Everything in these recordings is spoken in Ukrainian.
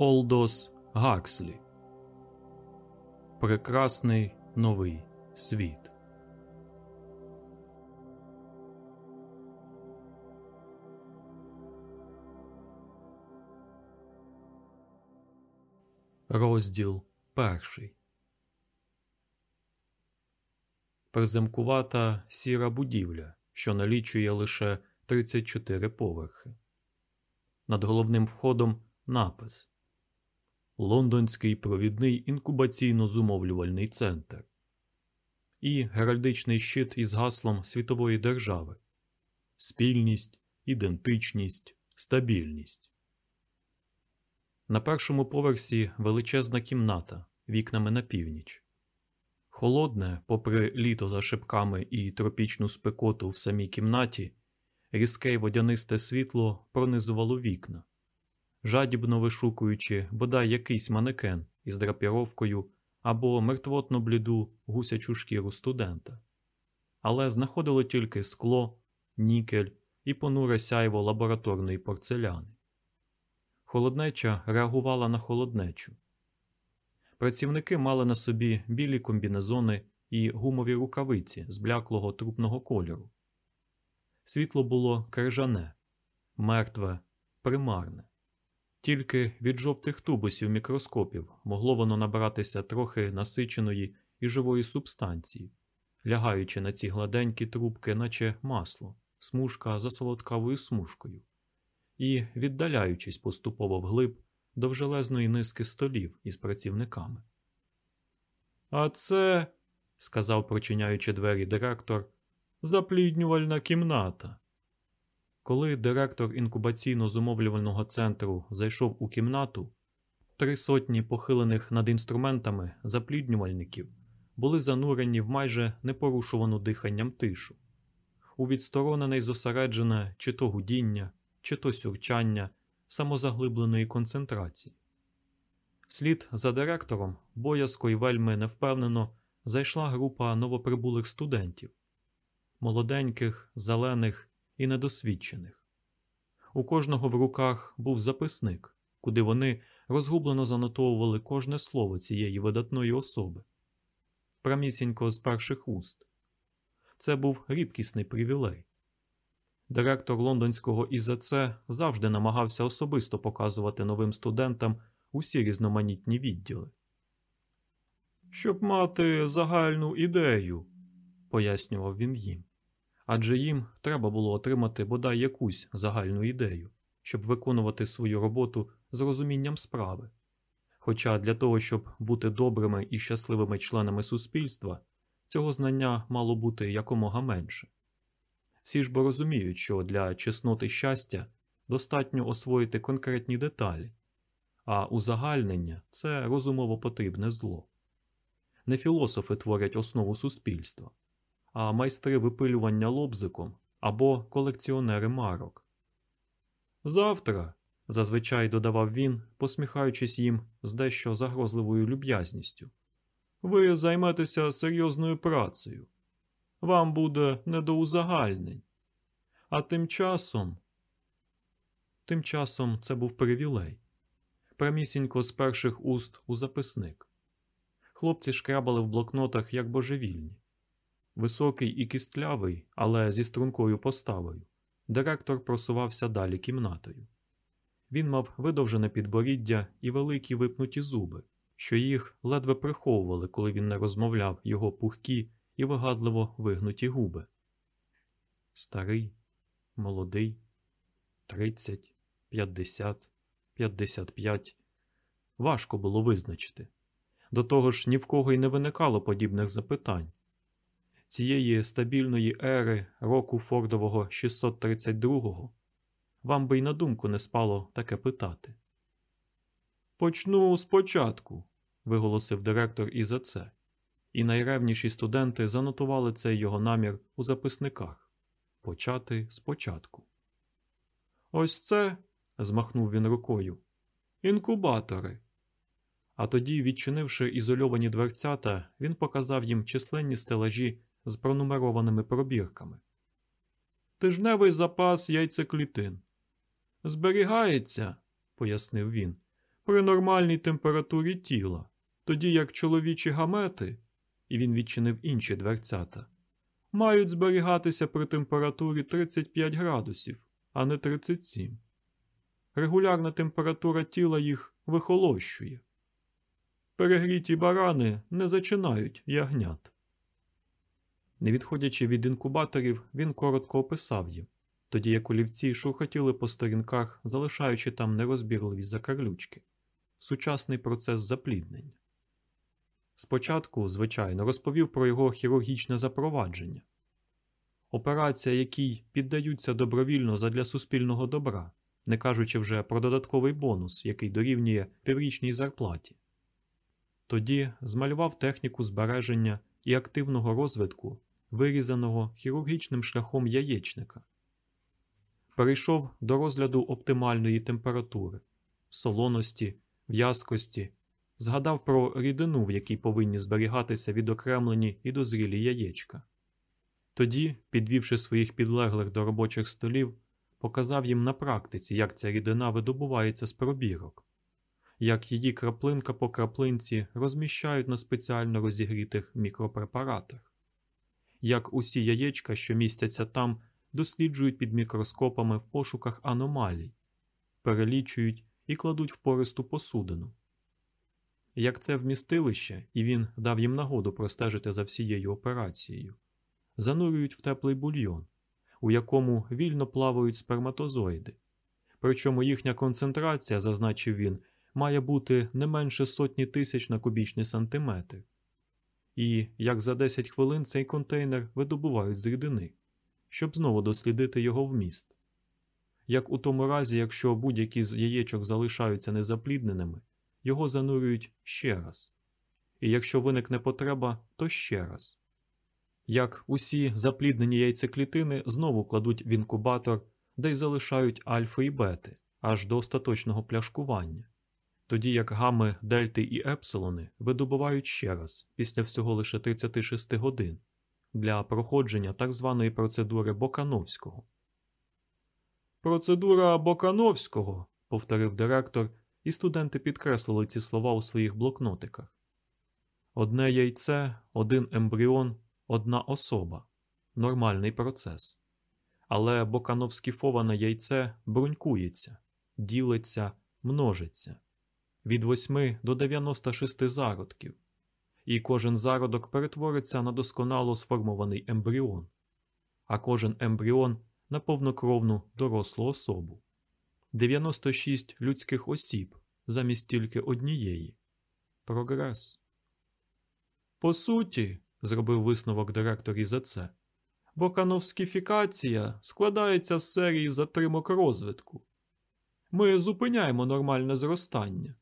Олдос Гакслі Прекрасний новий світ. Розділ перший. Приземкувата сіра будівля, що налічує лише 34 поверхи. Над головним входом напис Лондонський провідний інкубаційно-зумовлювальний центр і геральдичний щит із гаслом світової держави Спільність, ідентичність, стабільність. На першому поверсі величезна кімната вікнами на північ. Холодне, попри літо за шипками і тропічну спекоту в самій кімнаті, різке водянисте світло пронизувало вікна, жадібно вишукуючи бодай якийсь манекен із драпіровкою або мертвотно бліду гусячу шкіру студента, але знаходило тільки скло, нікель і понуре сяйво лабораторної порцеляни. Холоднеча реагувала на холоднечу. Працівники мали на собі білі комбінезони і гумові рукавиці з бляклого трупного кольору. Світло було крижане, мертве, примарне. Тільки від жовтих тубусів мікроскопів могло воно набратися трохи насиченої і живої субстанції, лягаючи на ці гладенькі трубки, наче масло, смужка за солодкавою смужкою, і віддаляючись поступово вглиб довжелезної низки столів із працівниками. А це, сказав, прочиняючи двері директор, запліднювальна кімната. Коли директор інкубаційно-зумовлювального центру зайшов у кімнату, три сотні похилених над інструментами запліднювальників були занурені в майже непорушувану диханням тишу, у відсторонене й зосереджене чи то гудіння, чи то сюрчання самозаглибленої концентрації. Вслід за директором боязко й вельми невпевнено зайшла група новоприбулих студентів молоденьких, зелених і недосвідчених. У кожного в руках був записник, куди вони розгублено занотовували кожне слово цієї видатної особи, прамісінько з перших уст. Це був рідкісний привілей. Директор лондонського ІЗЦ завжди намагався особисто показувати новим студентам усі різноманітні відділи. Щоб мати загальну ідею, пояснював він їм. Адже їм треба було отримати бодай якусь загальну ідею, щоб виконувати свою роботу з розумінням справи. Хоча для того, щоб бути добрими і щасливими членами суспільства, цього знання мало бути якомога менше. Всі ж бо розуміють, що для чесноти щастя достатньо освоїти конкретні деталі, а узагальнення це розумово потрібне зло. Не філософи творять основу суспільства, а майстри випилювання лобзиком або колекціонери марок. Завтра, зазвичай додавав він, посміхаючись їм з дещо загрозливою люб'язністю, ви займетеся серйозною працею вам буде не до узагальнень. А тим часом. Тим часом це був привілей. Прямісінько з перших уст у записник. Хлопці шкрабали в блокнотах як божевільні. Високий і кістлявий, але зі стрункою поставою, директор просувався далі кімнатою. Він мав видовжене підборіддя і великі випнуті зуби, що їх ледве приховували, коли він не розмовляв його пухкі і вигадливо вигнуті губи. Старий, молодий, тридцять, п'ятдесят, п'ятдесят п'ять. Важко було визначити. До того ж, ні в кого й не виникало подібних запитань. Цієї стабільної ери року Фордового 632-го вам би й на думку не спало таке питати. Почну спочатку, виголосив директор і за це і найревніші студенти занотували цей його намір у записниках почати спочатку. Ось це, змахнув він рукою, інкубатори. А тоді, відчинивши ізольовані дверцята, він показав їм численні стелажі з пронумерованими пробірками. Тижневий запас яйцеклітин. Зберігається, пояснив він, при нормальній температурі тіла, тоді як чоловічі гамети, і він відчинив інші дверцята, мають зберігатися при температурі 35 градусів, а не 37. Регулярна температура тіла їх вихолощує. Перегріті барани не зачинають ягнят. Не відходячи від інкубаторів, він коротко описав їм, тоді як олівці шурхотіли по сторінках, залишаючи там нерозбірливі закарлючки, сучасний процес запліднення. Спочатку, звичайно, розповів про його хірургічне запровадження, операція, якій піддаються добровільно задля суспільного добра, не кажучи вже про додатковий бонус, який дорівнює піврічній зарплаті. Тоді змалював техніку збереження і активного розвитку вирізаного хірургічним шляхом яєчника. Перейшов до розгляду оптимальної температури, солоності, в'язкості, згадав про рідину, в якій повинні зберігатися відокремлені і дозрілі яєчка. Тоді, підвівши своїх підлеглих до робочих столів, показав їм на практиці, як ця рідина видобувається з пробірок, як її краплинка по краплинці розміщають на спеціально розігрітих мікропрепаратах, як усі яєчка, що містяться там, досліджують під мікроскопами в пошуках аномалій, перелічують і кладуть в пористу посудину. Як це вмістилище, і він дав їм нагоду простежити за всією операцією, занурюють в теплий бульйон, у якому вільно плавають сперматозоїди. Причому їхня концентрація, зазначив він, має бути не менше сотні тисяч на кубічний сантиметр. І як за 10 хвилин цей контейнер видобувають з рідини, щоб знову дослідити його вміст. Як у тому разі, якщо будь-які з яєчок залишаються незаплідненими, його занурюють ще раз. І якщо виникне потреба, то ще раз. Як усі запліднені яйцеклітини знову кладуть в інкубатор, де й залишають альфа і бети аж до остаточного пляшкування, тоді як гами, дельти і епсилони видобувають ще раз після всього лише 36 годин для проходження так званої процедури Бокановського. Процедура Бокановського, повторив директор, і студенти підкреслили ці слова у своїх блокнотиках. Одне яйце, один ембріон, одна особа нормальний процес. Але бокановскіфоване яйце брунькується, ділиться, множиться від 8 до 96 зародків, і кожен зародок перетвориться на досконало сформований ембріон, а кожен ембріон на повнокровну дорослу особу. 96 людських осіб замість тільки однієї. Прогрес. По суті, зробив висновок директор і за. Бокановскіфікація складається з серії затримок розвитку. Ми зупиняємо нормальне зростання.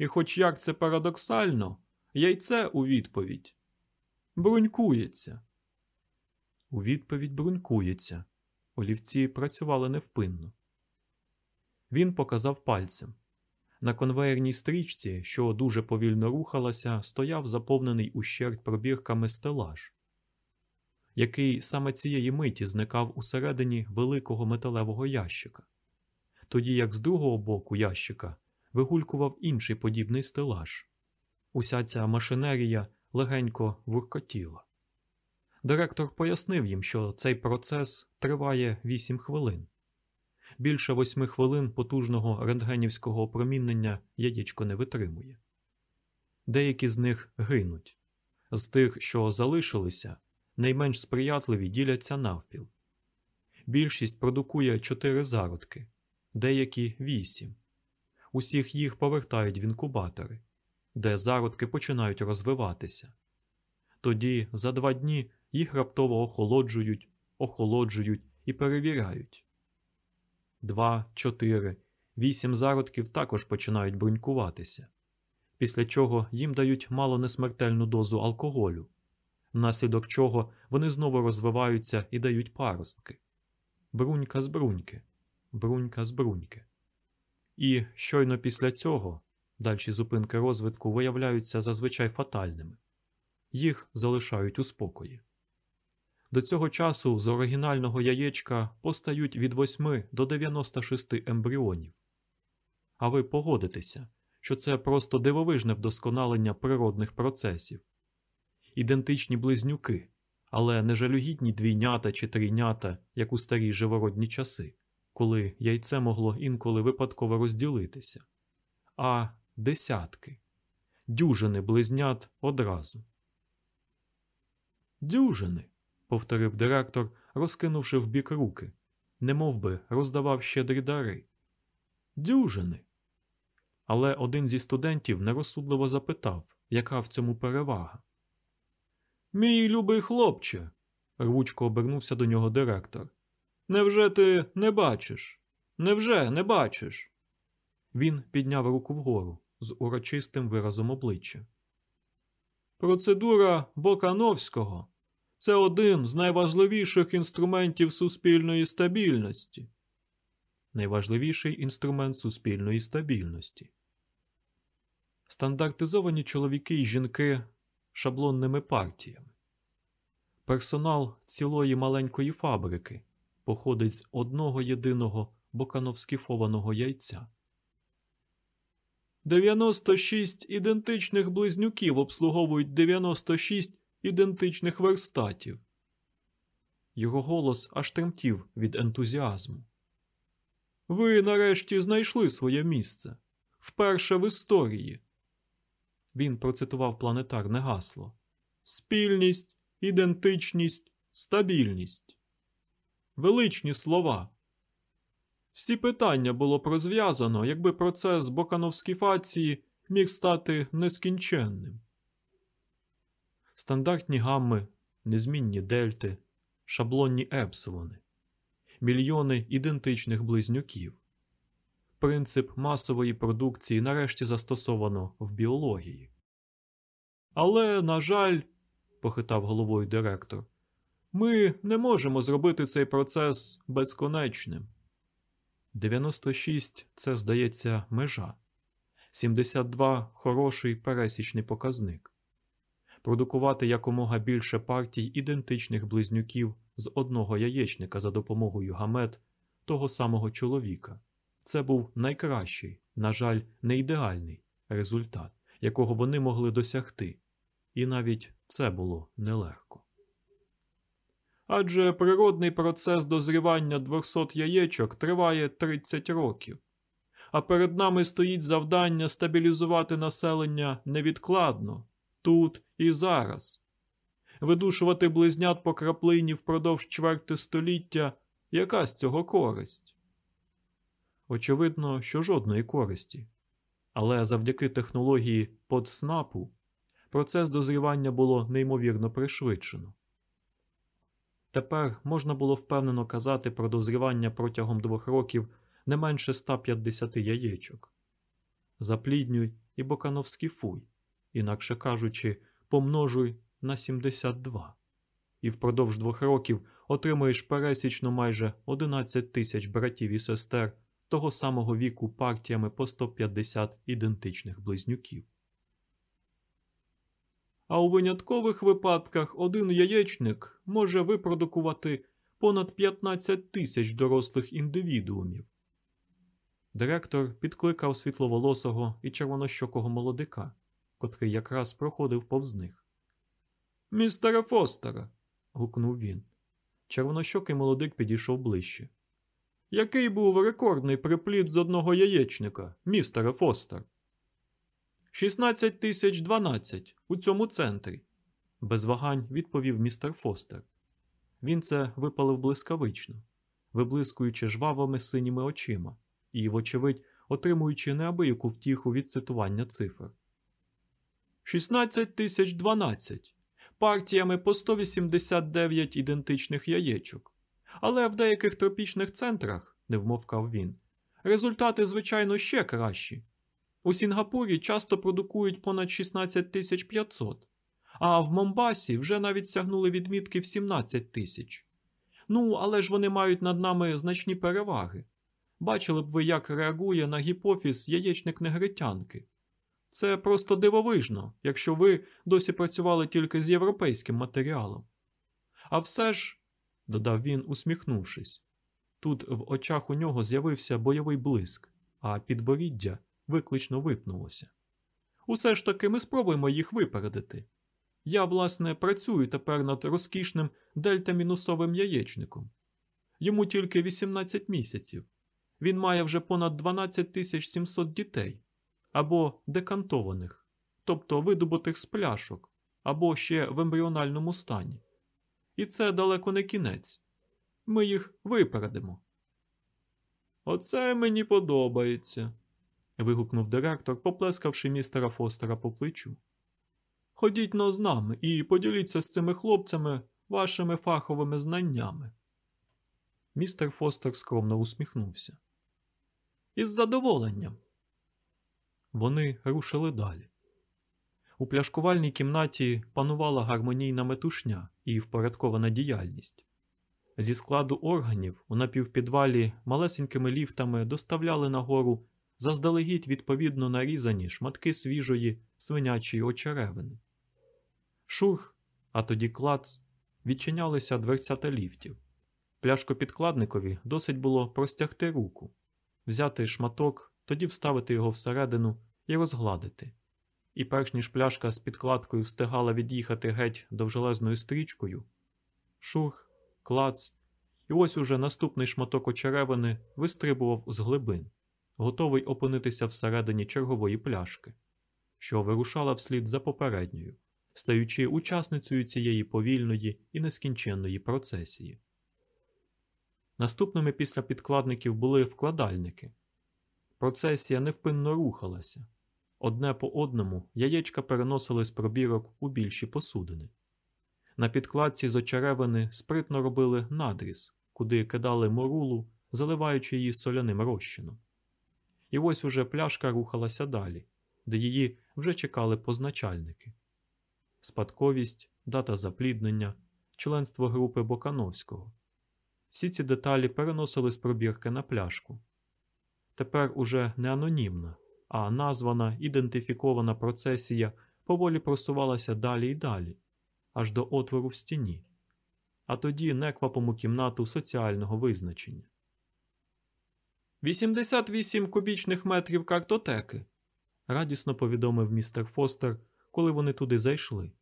І, хоч як це парадоксально, яйце у відповідь брунькується. У відповідь брунькується. Олівці працювали невпинно. Він показав пальцем. На конвеєрній стрічці, що дуже повільно рухалася, стояв заповнений ущерть пробірками стелаж, який саме цієї миті зникав усередині великого металевого ящика, тоді як з другого боку ящика вигулькував інший подібний стелаж. Уся ця машинерія легенько вуркотіла. Директор пояснив їм, що цей процес триває 8 хвилин. Більше восьми хвилин потужного рентгенівського опромінення яєчко не витримує. Деякі з них гинуть. З тих, що залишилися, найменш сприятливі діляться навпіл. Більшість продукує чотири зародки, деякі вісім. Усіх їх повертають в інкубатори, де зародки починають розвиватися. Тоді за два дні їх раптово охолоджують, охолоджують і перевіряють. Два, чотири, вісім зародків також починають брунькуватися, після чого їм дають мало несмертельну дозу алкоголю, внаслідок чого вони знову розвиваються і дають паростки. Брунька з бруньки, брунька з бруньки. І щойно після цього дальші зупинки розвитку виявляються зазвичай фатальними, їх залишають у спокої. До цього часу з оригінального яєчка постають від 8 до 96 ембріонів. А ви погодитеся, що це просто дивовижне вдосконалення природних процесів. Ідентичні близнюки, але не жалюгідні двійнята чи трійнята, як у старі живородні часи, коли яйце могло інколи випадково розділитися, а десятки, дюжини близнят одразу. Дюжини, повторив директор, розкинувши вбік руки, немов би роздавав щедрі дари. Дюжини. Але один зі студентів нерозсудливо запитав, яка в цьому перевага. Мій любий хлопче, рвучко обернувся до нього директор. Невже ти не бачиш? Невже не бачиш? Він підняв руку вгору з урочистим виразом обличчя. Процедура Бокановського це один з найважливіших інструментів суспільної стабільності. Найважливіший інструмент суспільної стабільності. Стандартизовані чоловіки і жінки шаблонними партіями. Персонал цілої маленької фабрики походить з одного єдиного бокановскіфованого яйця. 96 ідентичних близнюків обслуговують 96 ідентичних верстатів. Його голос аж тремтів від ентузіазму. Ви нарешті знайшли своє місце вперше в історії. Він процитував планетарне гасло Спільність, ідентичність, стабільність. Величні слова. Всі питання було розв'язано, якби процес бокановскіфації міг стати нескінченним. Стандартні гамми, незмінні дельти, шаблонні епсилони, мільйони ідентичних близнюків. Принцип масової продукції нарешті застосовано в біології. Але, на жаль, похитав головою директор, ми не можемо зробити цей процес безконечним. 96 – це, здається, межа. 72 – хороший пересічний показник. Продукувати якомога більше партій ідентичних близнюків з одного яєчника за допомогою гамет того самого чоловіка. Це був найкращий, на жаль, не ідеальний результат, якого вони могли досягти, і навіть це було нелегко. Адже природний процес дозрівання 200 яєчок триває 30 років, а перед нами стоїть завдання стабілізувати населення невідкладно, тут і зараз. Видушувати близнят по краплині впродовж чверти століття яка з цього користь? Очевидно, що жодної користі. Але завдяки технології подснапу процес дозрівання було неймовірно пришвидшено. Тепер можна було впевнено казати про дозрівання протягом двох років не менше 150 яєчок. Запліднюй і бокановскіфуй, інакше кажучи, помножуй на 72. І впродовж двох років отримуєш пересічно майже 11 тисяч братів і сестер того самого віку партіями по 150 ідентичних близнюків. А у виняткових випадках один яєчник може випродукувати понад 15 тисяч дорослих індивідуумів. Директор підкликав світловолосого і червонощокого молодика, котрий якраз проходив повз них. Містере Фостера. гукнув він. Червонощокий молодик підійшов ближче. Який був рекордний приплід з одного яєчника, містере Фостер? 16 тисяч 12 у цьому центрі, без вагань відповів містер Фостер. Він це випалив блискавично, виблискуючи жвавими синіми очима і, вочевидь, отримуючи неабияку втіху від цитування цифр. 16 тисяч 12 партіями по 189 ідентичних яєчок. Але в деяких тропічних центрах, не вмовкав він, результати, звичайно, ще кращі. У Сінгапурі часто продукують понад 16 500, а в Момбасі вже навіть сягнули відмітки в 17 тисяч. Ну, але ж вони мають над нами значні переваги. Бачили б ви, як реагує на гіпофіз яєчник негритянки. Це просто дивовижно, якщо ви досі працювали тільки з європейським матеріалом. А все ж, додав він, усміхнувшись, тут в очах у нього з'явився бойовий блиск, а підборіддя виклично випнулося. Усе ж таки ми спробуємо їх випередити. Я, власне, працюю тепер над розкішним дельта-мінусовим яєчником. Йому тільки 18 місяців. Він має вже понад 12 700 дітей або декантованих, тобто видобутих з пляшок, або ще в ембріональному стані. І це далеко не кінець. Ми їх випередимо. Оце мені подобається. Вигукнув директор, поплескавши містера Фостера по плечу. Ходіть но з нами і поділіться з цими хлопцями вашими фаховими знаннями. Містер Фостер скромно усміхнувся. Із задоволенням. Вони рушили далі. У пляшкувальній кімнаті панувала гармонійна метушня і впорядкована діяльність. Зі складу органів у напівпідвалі малесенькими ліфтами доставляли нагору заздалегідь відповідно нарізані шматки свіжої свинячої очеревини. Шурх, а тоді клац, відчинялися дверцята ліфтів. Пляшкопідкладникові досить було простягти руку, взяти шматок, тоді вставити його всередину і розгладити. І перш ніж пляшка з підкладкою встигала від'їхати геть довжелезною стрічкою, шурх, клац, і ось уже наступний шматок очеревини вистрибував з глибин, готовий опинитися всередині чергової пляшки, що вирушала вслід за попередньою, стаючи учасницею цієї повільної і нескінченної процесії. Наступними після підкладників були вкладальники. Процесія невпинно рухалася. Одне по одному яєчка переносили з пробірок у більші посудини. На підкладці з очеревини спритно робили надріз, куди кидали морулу, заливаючи її соляним розчином. І ось уже пляшка рухалася далі, де її вже чекали позначальники. Спадковість, дата запліднення, членство групи Бокановського. Всі ці деталі переносили з пробірки на пляшку. Тепер уже не анонімна, а названа ідентифікована процесія поволі просувалася далі і далі, аж до отвору в стіні, а тоді неквапом у кімнату соціального визначення. 88 кубічних метрів картотеки, радісно повідомив містер Фостер, коли вони туди зайшли.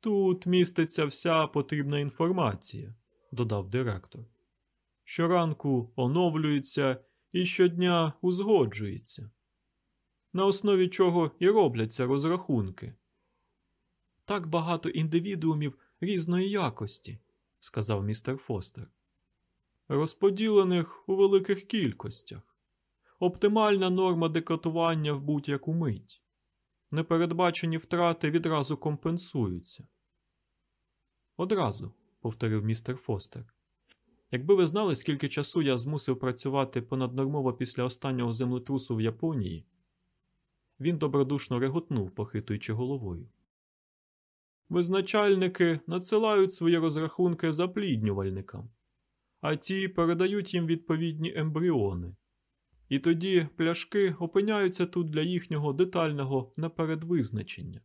Тут міститься вся потрібна інформація, додав директор. Щоранку оновлюється і щодня узгоджується, на основі чого і робляться розрахунки. Так багато індивідуумів різної якості, сказав містер Фостер. Розподілених у великих кількостях, оптимальна норма декатування в будь-яку мить. Непередбачені втрати відразу компенсуються. Одразу, повторив містер Фостер. Якби ви знали, скільки часу я змусив працювати понаднормово після останнього землетрусу в Японії, він добродушно реготнув, похитуючи головою. Визначальники надсилають свої розрахунки запліднювальникам, а ті передають їм відповідні ембріони. І тоді пляшки опиняються тут для їхнього детального напередвизначення,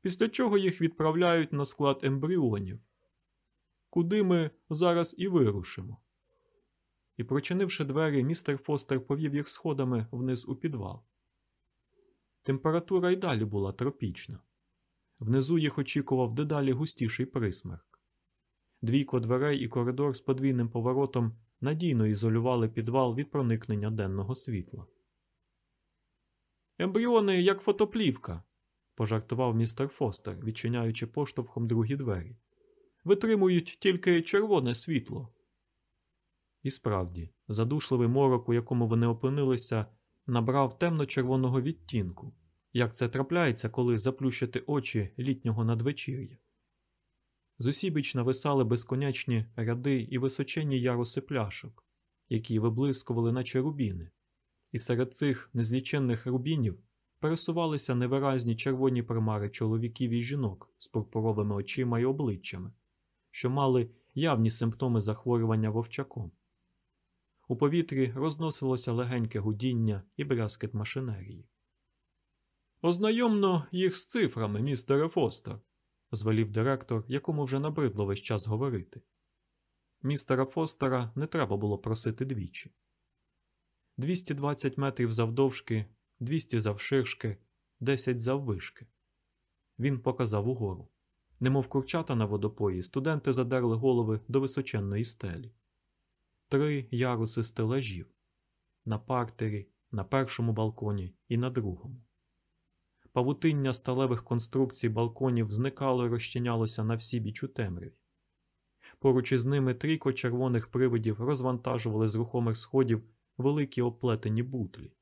після чого їх відправляють на склад ембріонів, куди ми зараз і вирушимо. І, прочинивши двері, містер Фостер повів їх сходами вниз у підвал. Температура й далі була тропічна. Внизу їх очікував дедалі густіший присмерк. Двійко дверей і коридор з подвійним поворотом надійно ізолювали підвал від проникнення денного світла. Ембріони як фотоплівка, пожартував містер Фостер, відчиняючи поштовхом другі двері. Витримують тільки червоне світло. І справді, задушливий морок, у якому вони опинилися, набрав темно-червоного відтінку, як це трапляється, коли заплющити очі літнього надвечір'я. Зусібіч нависали безконечні ряди і височенні яруси пляшок, які виблискували, наче рубіни, і серед цих незліченних рубінів пересувалися невиразні червоні примари чоловіків і жінок з пурпуровими очима й обличчями, що мали явні симптоми захворювання вовчаком. У повітрі розносилося легеньке гудіння і брязкет машинерії. Ознайомно їх з цифрами, містере Фостер, звелів директор, якому вже набридло весь час говорити. Містера Фостера не треба було просити двічі. 220 метрів завдовжки, 200 завширшки, 10 заввишки. Він показав угору. Немов курчата на водопої, студенти задерли голови до височенної стелі. Три яруси стелажів на партері, на першому балконі і на другому. Павутиння сталевих конструкцій балконів зникало і розчинялося на всі біч у темряві. Поруч із ними трійко червоних привидів розвантажували з рухомих сходів великі оплетені бутлі.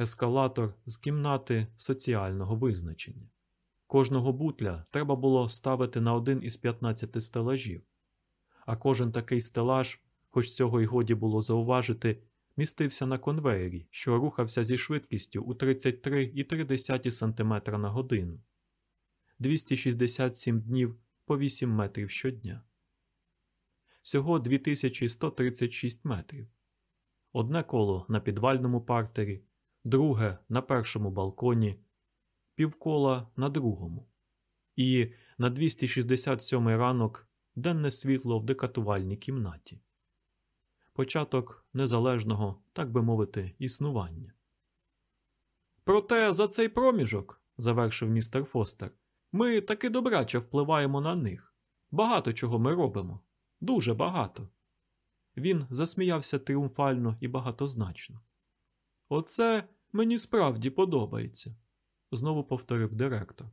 Ескалатор з кімнати соціального визначення. Кожного бутля треба було ставити на один із 15 стелажів, а кожен такий стелаж, хоч цього й годі було зауважити, містився на конвеєрі, що рухався зі швидкістю у 33,3 см на годину, 267 днів по 8 метрів щодня. Всього 2136 метрів. Одне коло на підвальному партері, друге на першому балконі, півкола на другому. І на 267 ранок денне світло в декатувальній кімнаті. Початок незалежного, так би мовити, існування. Проте за цей проміжок, завершив містер Фостер, ми таки добряче впливаємо на них. Багато чого ми робимо. Дуже багато. Він засміявся тріумфально і багатозначно. Оце мені справді подобається, знову повторив директор.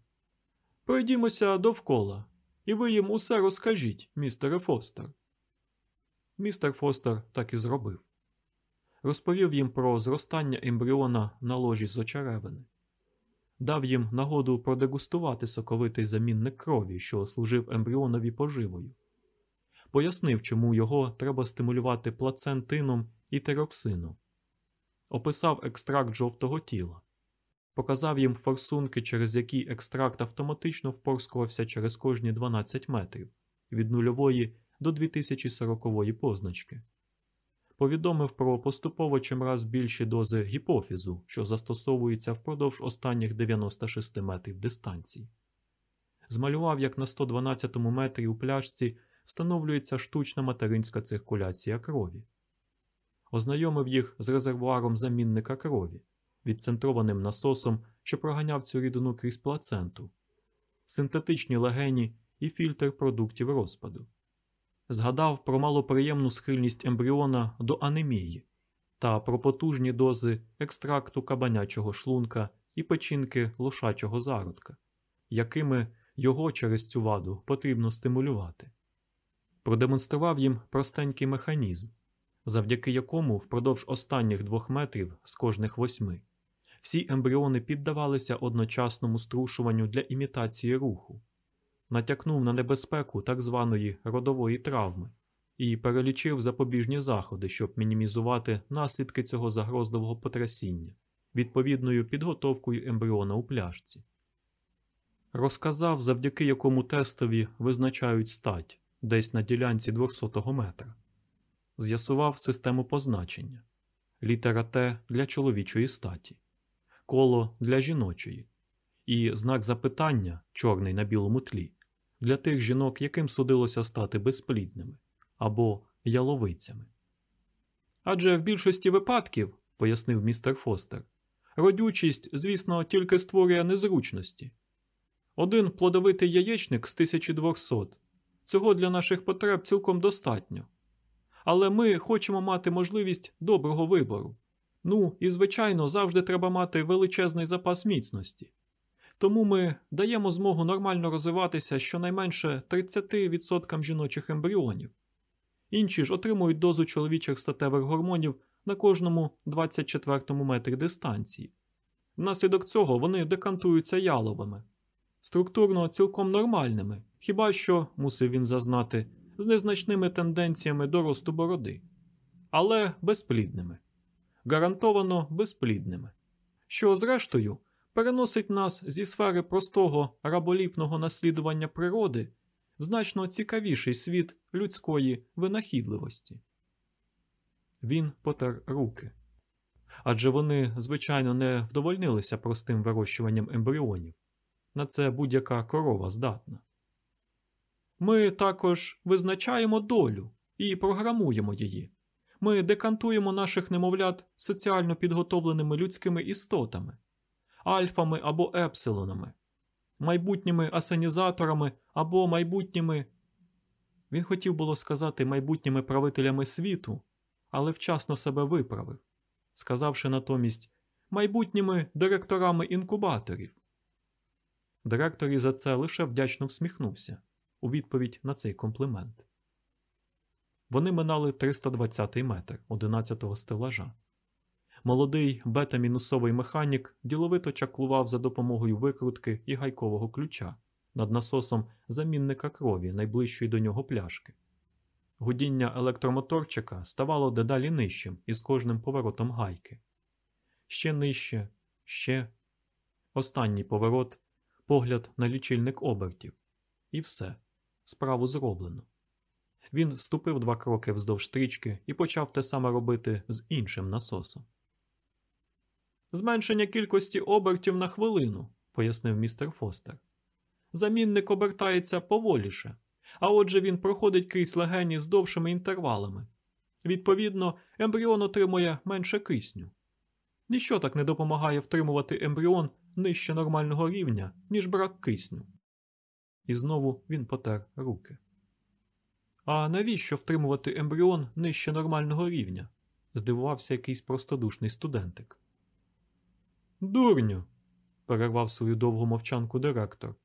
Пройдімося довкола, і ви їм усе розкажіть, містере Фостер. Містер Фостер так і зробив. Розповів їм про зростання ембріона на ложі з очеревини, дав їм нагоду продегустувати соковитий замінник крові, що служив ембріонові поживою, пояснив, чому його треба стимулювати плацентином і тероксином, описав екстракт жовтого тіла, показав їм форсунки, через які екстракт автоматично впорскувався через кожні 12 метрів від нульової до 2040 позначки. Повідомив про поступово чимраз більші дози гіпофізу, що застосовуються впродовж останніх 96 метрів дистанції. Змалював, як на 112 метрі у пляшці встановлюється штучна материнська циркуляція крові. Ознайомив їх з резервуаром замінника крові, відцентрованим насосом, що проганяв цю рідину крізь плаценту, синтетичні легені і фільтр продуктів розпаду згадав про малоприємну схильність ембріона до анемії та про потужні дози екстракту кабанячого шлунка і печінки лошачого зародка, якими його через цю ваду потрібно стимулювати. Продемонстрував їм простенький механізм, завдяки якому впродовж останніх двох метрів з кожних восьми всі ембріони піддавалися одночасному струшуванню для імітації руху натякнув на небезпеку так званої родової травми і перелічив запобіжні заходи, щоб мінімізувати наслідки цього загрозливого потрясіння відповідною підготовкою ембріона у пляшці. Розказав, завдяки якому тестові визначають стать десь на ділянці 200-го метра. З'ясував систему позначення літера Т для чоловічої статі, коло для жіночої, і знак запитання, чорний на білому тлі, для тих жінок, яким судилося стати безплідними або яловицями. Адже в більшості випадків, пояснив містер Фостер, родючість, звісно, тільки створює незручності. Один плодовитий яєчник з 1200 цього для наших потреб цілком достатньо. Але ми хочемо мати можливість доброго вибору. Ну і, звичайно, завжди треба мати величезний запас міцності. Тому ми даємо змогу нормально розвиватися щонайменше 30% жіночих ембріонів. Інші ж отримують дозу чоловічих статевих гормонів на кожному 24 метрі дистанції. Внаслідок цього вони декантуються яловими, структурно цілком нормальними, хіба що, мусив він зазнати, з незначними тенденціями до росту бороди, але безплідними, гарантовано безплідними, що, зрештою, переносить нас зі сфери простого раболіпного наслідування природи в значно цікавіший світ людської винахідливості. Він потер руки. Адже вони, звичайно, не вдовольнилися простим вирощуванням ембріонів. На це будь-яка корова здатна. Ми також визначаємо долю і програмуємо її. Ми декантуємо наших немовлят соціально підготовленими людськими істотами, альфами або епсилонами, майбутніми асенізаторами або майбутніми. Він хотів було сказати майбутніми правителями світу, але вчасно себе виправив, сказавши натомість майбутніми директорами інкубаторів. Директор і за це лише вдячно всміхнувся у відповідь на цей комплімент. Вони минали 320-й метр 11-го стелажа. Молодий бета-мінусовий механік діловито чаклував за допомогою викрутки і гайкового ключа над насосом замінника крові найближчої до нього пляшки. Гудіння електромоторчика ставало дедалі нижчим із кожним поворотом гайки. Ще нижче, ще. Останній поворот, погляд на лічильник обертів. І все. Справу зроблено. Він ступив два кроки вздовж стрічки і почав те саме робити з іншим насосом. Зменшення кількості обертів на хвилину, пояснив містер Фостер. Замінник обертається поволіше, а отже він проходить крізь легені з довшими інтервалами. Відповідно, ембріон отримує менше кисню. Ніщо так не допомагає втримувати ембріон нижче нормального рівня, ніж брак кисню. І знову він потер руки. А навіщо втримувати ембріон нижче нормального рівня? здивувався якийсь простодушний студентик. Дурню, перервав свою довгу мовчанку директор.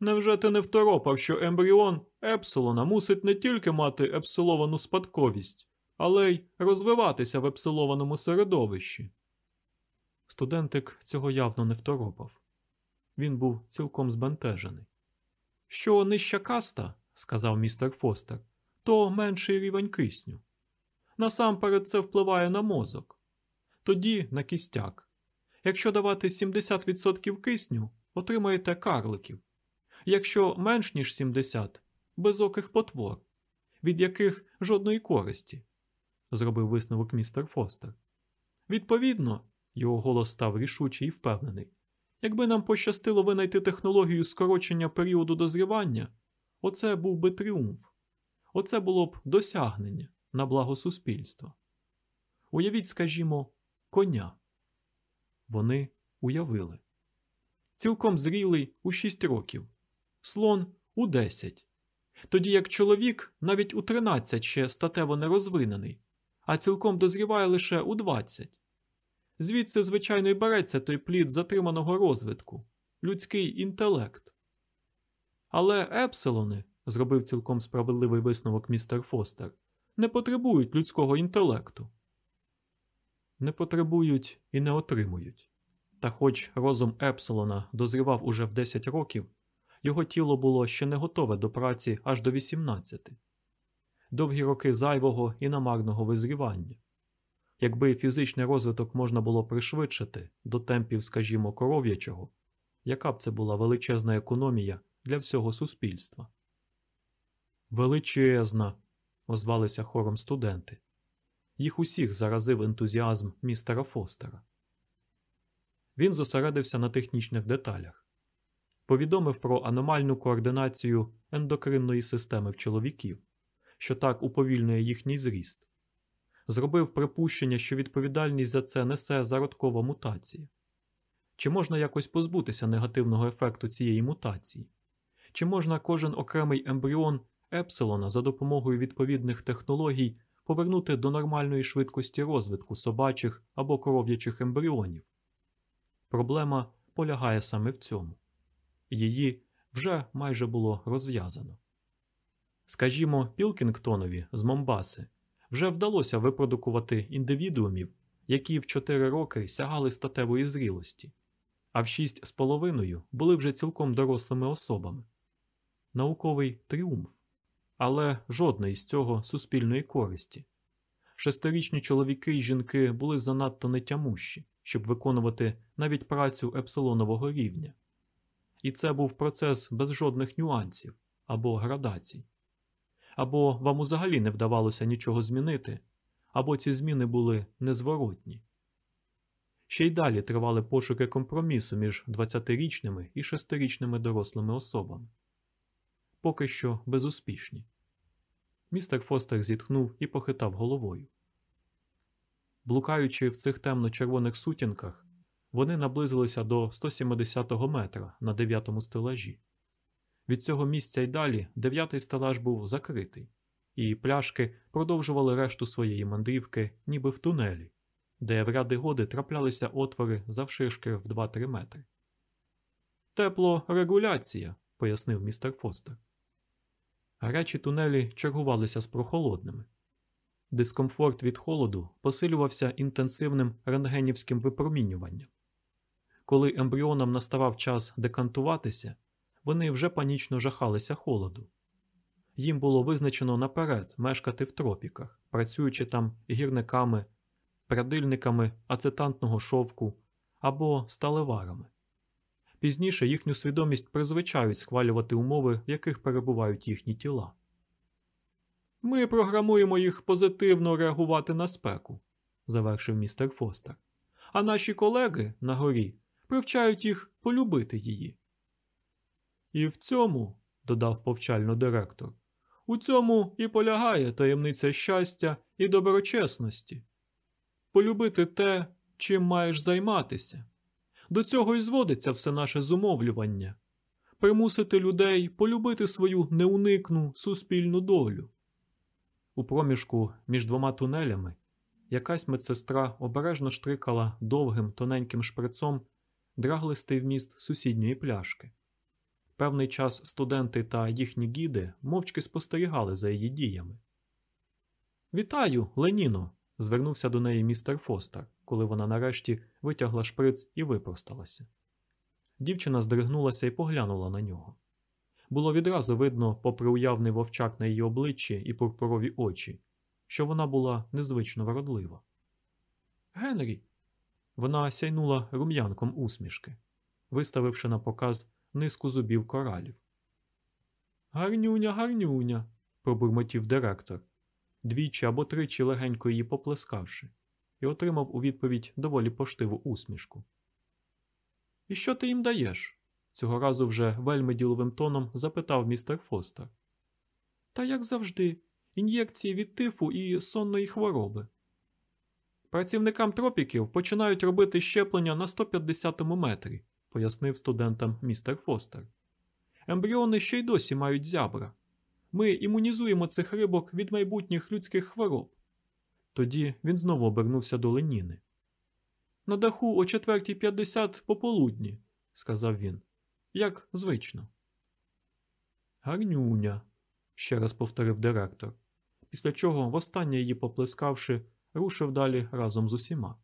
Невже ти не второпав, що ембріон епсилона мусить не тільки мати епсиловану спадковість, але й розвиватися в епсилованому середовищі? Студентик цього явно не второпав. Він був цілком збентежений. Що нижча каста, сказав містер Фостер, то менший рівень кисню. Насамперед це впливає на мозок, тоді на кістяк. Якщо давати 70% кисню, отримаєте карликів. Якщо менш ніж 70 безоких потвор, від яких жодної користі, зробив висновок містер Фостер. Відповідно, його голос став рішучий і впевнений. Якби нам пощастило винайти технологію скорочення періоду дозрівання, оце був би тріумф. Оце було б досягнення на благо суспільства. Уявіть, скажімо, коня. Вони уявили. Цілком зрілий у 6 років, слон у 10. Тоді як чоловік навіть у 13 ще статево не розвинений, а цілком дозріває лише у 20. Звідси, звичайно, і береться той плід затриманого розвитку, людський інтелект. Але епсилони, зробив цілком справедливий висновок містер Фостер, не потребують людського інтелекту. Не потребують і не отримують. Та хоч розум Епсилона дозрівав уже в 10 років, його тіло було ще не готове до праці аж до 18. Довгі роки зайвого і намарного визрівання. Якби фізичний розвиток можна було пришвидшити до темпів, скажімо, коров'ячого, яка б це була величезна економія для всього суспільства? Величезна, озвалися хором студенти. Їх усіх заразив ентузіазм містера Фостера. Він зосередився на технічних деталях, повідомив про аномальну координацію ендокринної системи в чоловіків, що так уповільнює їхній зріст, зробив припущення, що відповідальність за це несе зародкова мутація. Чи можна якось позбутися негативного ефекту цієї мутації? Чи можна кожен окремий ембріон епсилона за допомогою відповідних технологій повернути до нормальної швидкості розвитку собачих або коров'ячих ембріонів? Проблема полягає саме в цьому. Її вже майже було розв'язано. Скажімо, Пілкінгтонові з Момбаси вже вдалося випродукувати індивідуумів, які в 4 роки сягали статевої зрілості, а в 6 з половиною були вже цілком дорослими особами. Науковий тріумф, але жодної з цього суспільної користі. Шестирічні чоловіки і жінки були занадто нетямущі, щоб виконувати навіть працю епсилонового рівня. І це був процес без жодних нюансів або градацій. Або вам взагалі не вдавалося нічого змінити, або ці зміни були незворотні. Ще й далі тривали пошуки компромісу між 20-річними і 6-річними дорослими особами. Поки що безуспішні. Містер Фостер зітхнув і похитав головою. Блукаючи в цих темно-червоних сутінках, вони наблизилися до 170-го метра на дев'ятому стелажі. Від цього місця й далі дев'ятий стелаж був закритий, і пляшки продовжували решту своєї мандрівки, ніби в тунелі, де в ряди годи траплялися отвори завширшки в 2-3 метри. Теплорегуляція, пояснив містер Фостер. Гарячі тунелі чергувалися з прохолодними. Дискомфорт від холоду посилювався інтенсивним рентгенівським випромінюванням. Коли ембріонам наставав час декантуватися, вони вже панічно жахалися холоду. Їм було визначено наперед мешкати в тропіках, працюючи там гірниками, прадильниками ацетантного шовку або сталеварами. Пізніше їхню свідомість призвичають схвалювати умови, в яких перебувають їхні тіла. Ми програмуємо їх позитивно реагувати на спеку, завершив містер Фостер. А наші колеги на горі привчають їх полюбити її. І в цьому, додав повчально директор, у цьому і полягає таємниця щастя і доброчесності. Полюбити те, чим маєш займатися. До цього і зводиться все наше зумовлювання примусити людей полюбити свою неуникну суспільну долю. У проміжку між двома тунелями якась медсестра обережно штрикала довгим тоненьким шприцом драглистий вміст сусідньої пляшки. Певний час студенти та їхні гіди мовчки спостерігали за її діями. Вітаю, Леніно! звернувся до неї містер Фостер, коли вона нарешті витягла шприц і випросталася. Дівчина здригнулася і поглянула на нього. Було відразу видно, попри уявний вовчак на її обличчі і пурпурові очі, що вона була незвично вродлива. Генрі. Вона сяйнула рум'янком усмішки, виставивши на показ низку зубів коралів. Гарнюня, гарнюня, пробурмотів директор, двічі або тричі легенько її поплескавши, і отримав у відповідь доволі поштиву усмішку. І що ти їм даєш? цього разу вже вельми діловим тоном запитав містер Фостер. Та як завжди, ін'єкції від тифу і сонної хвороби. Працівникам тропіків починають робити щеплення на 150-му метрі, пояснив студентам містер Фостер. Ембріони ще й досі мають зябра. Ми імунізуємо цих рибок від майбутніх людських хвороб. Тоді він знову обернувся до Леніни. На даху о 4.50 пополудні, сказав він, як звично. Гарнюня, ще раз повторив директор, після чого, востаннє її поплескавши, рушив далі разом з усіма.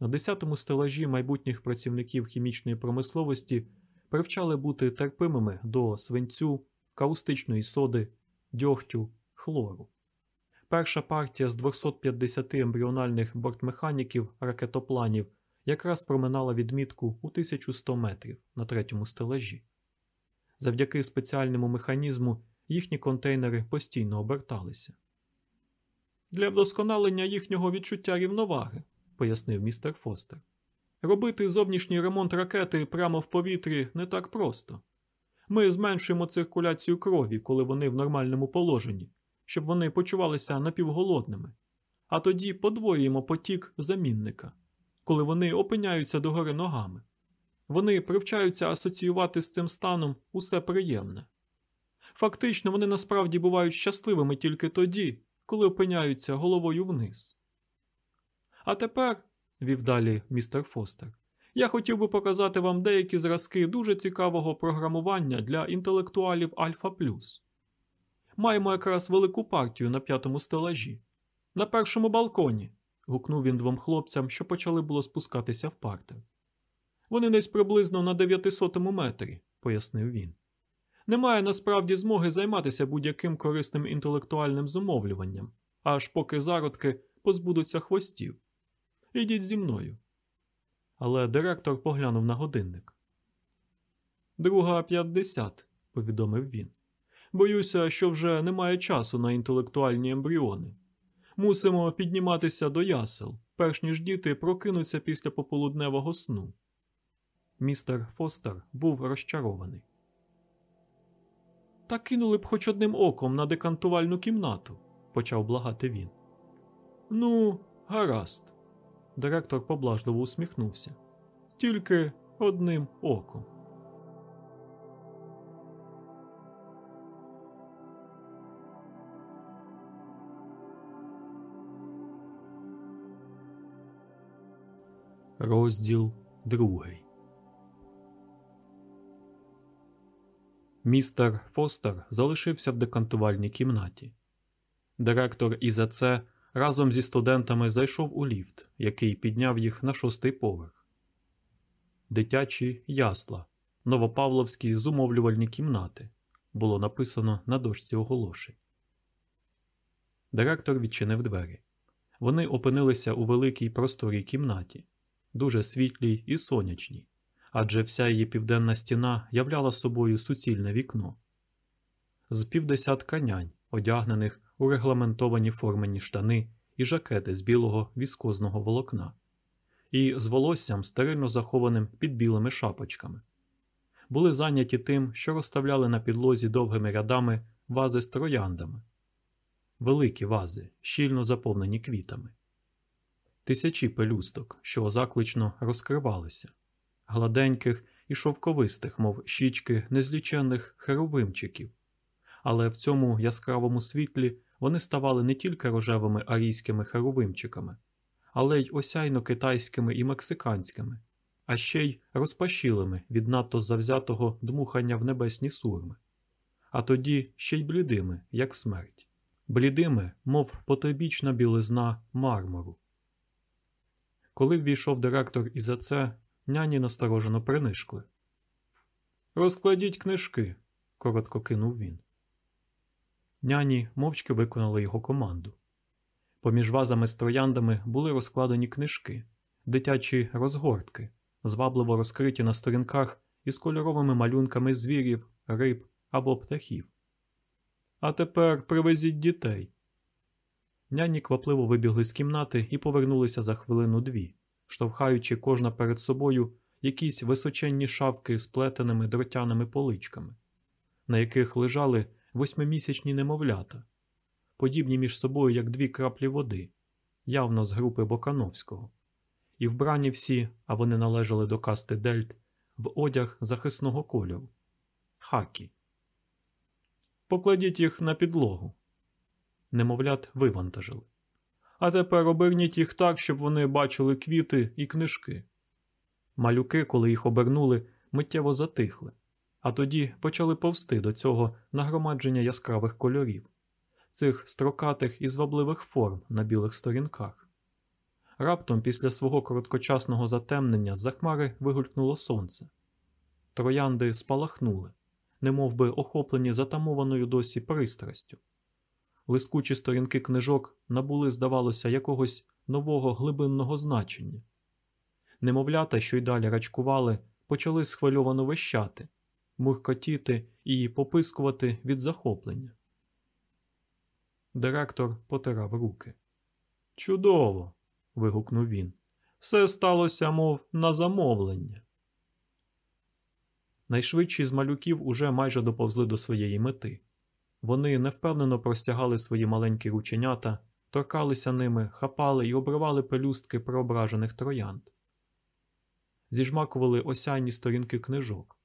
На десятому стелажі майбутніх працівників хімічної промисловості привчали бути терпимими до свинцю, каустичної соди, дьогтю, хлору. Перша партія з 250 ембріональних бортмеханіків ракетопланів якраз проминала відмітку у 1100 метрів на третьому стелажі. Завдяки спеціальному механізму їхні контейнери постійно оберталися. Для вдосконалення їхнього відчуття рівноваги, пояснив містер Фостер. Робити зовнішній ремонт ракети прямо в повітрі не так просто. Ми зменшуємо циркуляцію крові, коли вони в нормальному положенні, щоб вони почувалися напівголодними, а тоді подвоюємо потік замінника, коли вони опиняються догори ногами. Вони привчаються асоціювати з цим станом усе приємне. Фактично, вони насправді бувають щасливими тільки тоді, коли опиняються головою вниз. А тепер, вів далі містер Фостер, я хотів би показати вам деякі зразки дуже цікавого програмування для інтелектуалів Альфа Плюс. Маємо якраз велику партію на п'ятому стелажі. На першому балконі. гукнув він двом хлопцям, що почали було спускатися в партер. Вони десь приблизно на 900 метрі, пояснив він. Немає насправді змоги займатися будь-яким корисним інтелектуальним зумовлюванням, аж поки зародки позбудуться хвостів. Ідіть зі мною. Але директор поглянув на годинник. Друга п'ятдесят, повідомив він. Боюся, що вже немає часу на інтелектуальні ембріони. Мусимо підніматися до ясел, перш ніж діти прокинуться після пополудневого сну. Містер Фостер був розчарований. Та кинули б хоч одним оком на декантувальну кімнату, почав благати він. Ну, Гаразд. Директор поблажливо усміхнувся. Тільки одним оком. Розділ другий. Містер Фостер залишився в декантувальній кімнаті. Директор із АЦ разом зі студентами зайшов у ліфт, який підняв їх на шостий поверх. Дитячі ясла, новопавловські зумовлювальні кімнати було написано на дошці оголошень. Директор відчинив двері. Вони опинилися у великій просторій кімнаті, дуже світлій і сонячній, адже вся її південна стіна являла собою суцільне вікно. З півдесятка нянь, одягнених у регламентовані формені штани і жакети з білого віскозного волокна, і з волоссям стерильно захованим під білими шапочками. Були зайняті тим, що розставляли на підлозі довгими рядами вази з трояндами, великі вази, щільно заповнені квітами, тисячі пелюсток, що заклично розкривалися, гладеньких і шовковистих, мов щічки незліченних херовимчиків. Але в цьому яскравому світлі вони ставали не тільки рожевими арійськими херовимчиками, але й осяйно китайськими і мексиканськими, а ще й розпашілими від надто завзятого дмухання в небесні сурми, а тоді ще й блідими, як смерть, блідими, мов потойбічна білизна мармуру. Коли ввійшов директор із АЦ, няні насторожено принишкли. Розкладіть книжки, коротко кинув він. Няні мовчки виконали його команду. Поміж вазами з трояндами були розкладені книжки, дитячі розгортки, звабливо розкриті на сторінках із кольоровими малюнками звірів, риб або птахів. А тепер привезіть дітей. Няні квапливо вибігли з кімнати і повернулися за хвилину дві, штовхаючи кожна перед собою якісь височенні шавки з плетеними дротяними поличками, на яких лежали восьмимісячні немовлята, подібні між собою як дві краплі води, явно з групи Бокановського, і вбрані всі, а вони належали до касти Дельт, в одяг захисного кольору хакі. Покладіть їх на підлогу. Немовлят вивантажили. А тепер оберніть їх так, щоб вони бачили квіти і книжки. Малюки, коли їх обернули, миттєво затихли а тоді почали повсти до цього нагромадження яскравих кольорів, цих строкатих і звабливих форм на білих сторінках. Раптом після свого короткочасного затемнення з-за хмари вигулькнуло сонце. Троянди спалахнули, немов би охоплені затамованою досі пристрастю. Лискучі сторінки книжок набули, здавалося, якогось нового глибинного значення. Немовлята, що й далі рачкували, почали схвильовано вищати, муркотіти і попискувати від захоплення. Директор потирав руки. Чудово. вигукнув він. Все сталося, мов на замовлення. Найшвидші з малюків уже майже доповзли до своєї мети. Вони невпевнено простягали свої маленькі рученята, торкалися ними, хапали і обривали пелюстки преображених троянд. Зіжмакували осяйні сторінки книжок.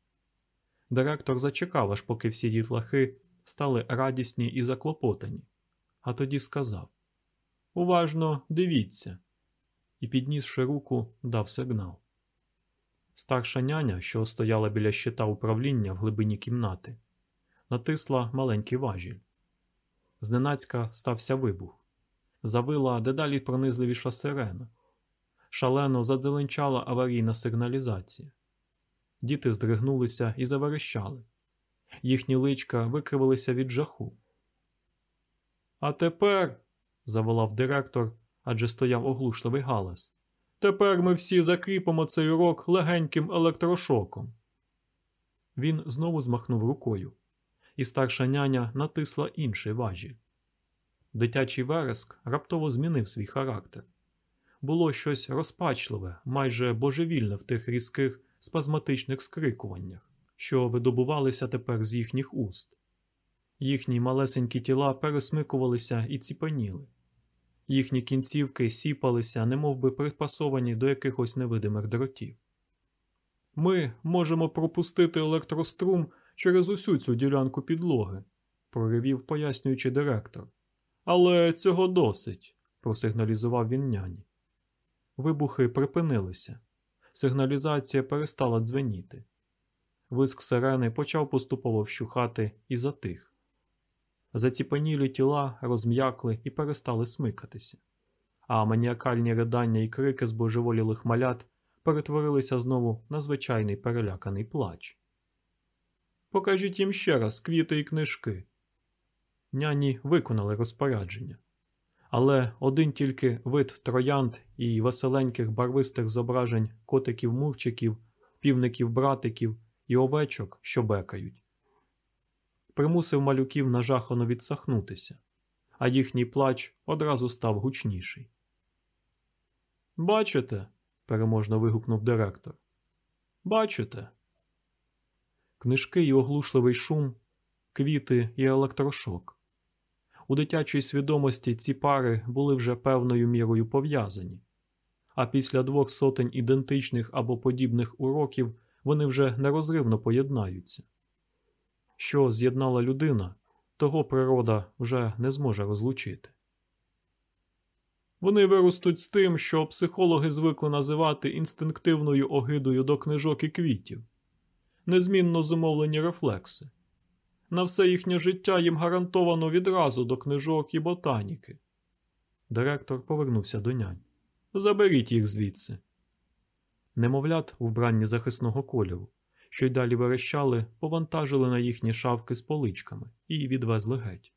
Директор зачекав, аж поки всі дітлахи стали радісні і заклопотані, а тоді сказав Уважно дивіться, і, піднісши руку, дав сигнал. Старша няня, що стояла біля щита управління в глибині кімнати, натисла маленький важіль. Зненацька стався вибух. Завила дедалі пронизливіша сирена. Шалено задзеленчала аварійна сигналізація. Діти здригнулися і заверещали. Їхні личка викривилися від жаху. А тепер, заволав директор, адже стояв оглушливий галас. Тепер ми всі закріпимо цей урок легеньким електрошоком. Він знову змахнув рукою, і старша няня натисла інший важіль. Дитячий вереск раптово змінив свій характер. Було щось розпачливе, майже божевільне в тих різких спазматичних скрикуваннях, що видобувалися тепер з їхніх уст. Їхні малесенькі тіла пересмикувалися і ціпаніли. Їхні кінцівки сіпалися, немов би припасовані до якихось невидимих дротів. Ми можемо пропустити електрострум через усю цю ділянку підлоги, проривів, пояснюючи директор. Але цього досить, просигналізував він няні. Вибухи припинилися. Сигналізація перестала дзвеніти. Виск сирени почав поступово вщухати і затих. Заціпанілі тіла розм'якли і перестали смикатися, а маніакальні ридання і крики збожеволілих малят перетворилися знову на звичайний переляканий плач. Покажіть їм ще раз квіти і книжки. Няні виконали розпорядження, але один тільки вид троянд і веселеньких барвистих зображень котиків-мурчиків, півників-братиків і овечок, що бекають, примусив малюків нажахано відсахнутися, а їхній плач одразу став гучніший. Бачите? переможно вигукнув директор. Бачите? Книжки і оглушливий шум, квіти і електрошок. У дитячій свідомості ці пари були вже певною мірою пов'язані, а після двох сотень ідентичних або подібних уроків вони вже нерозривно поєднаються. Що з'єднала людина, того природа вже не зможе розлучити. Вони виростуть з тим, що психологи звикли називати інстинктивною огидою до книжок і квітів, незмінно зумовлені рефлекси. На все їхнє життя їм гарантовано відразу до книжок і ботаніки. Директор повернувся до нянь. Заберіть їх звідси. Немовлят, у вбранні захисного кольору, що й далі верещали, повантажили на їхні шавки з поличками і відвезли геть.